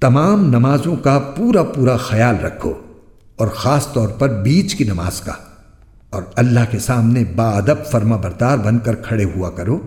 تمام نمازوں کا پورا پورا خیال رکھو اور خاص طور پر بیچ کی نماز کا اور اللہ کے سامنے با ادب فرما بردار بن کر کھڑے ہوا کرو